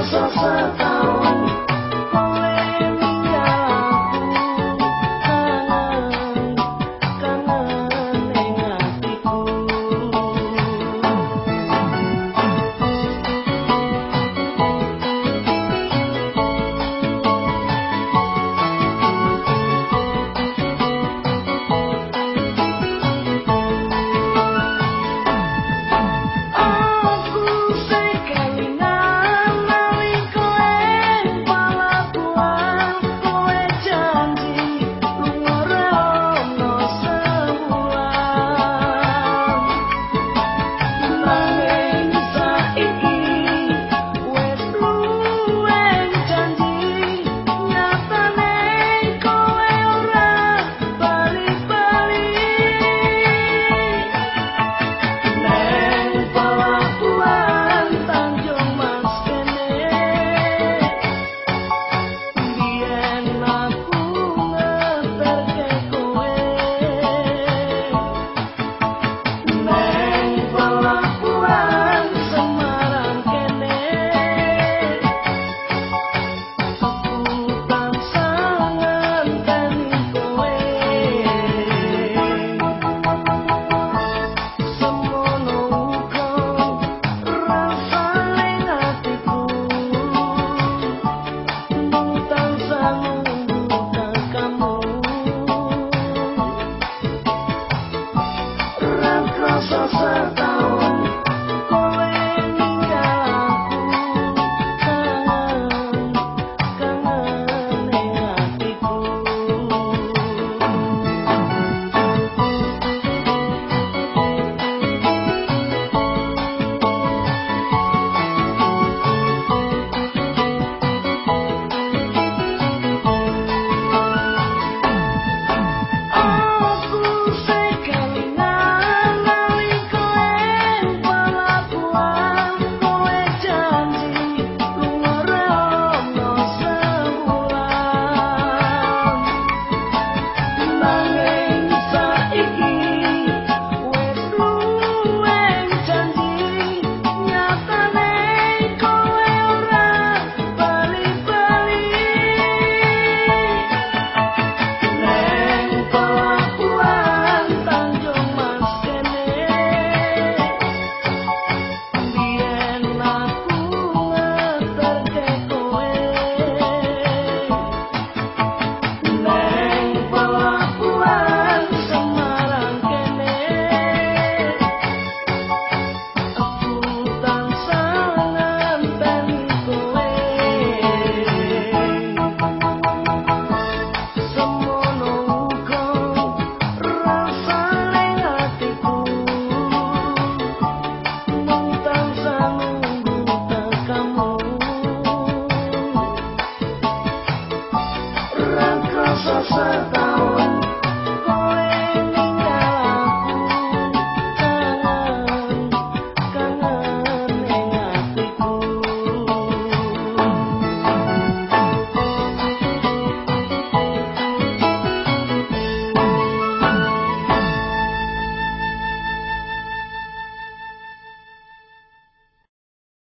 Sou so far away.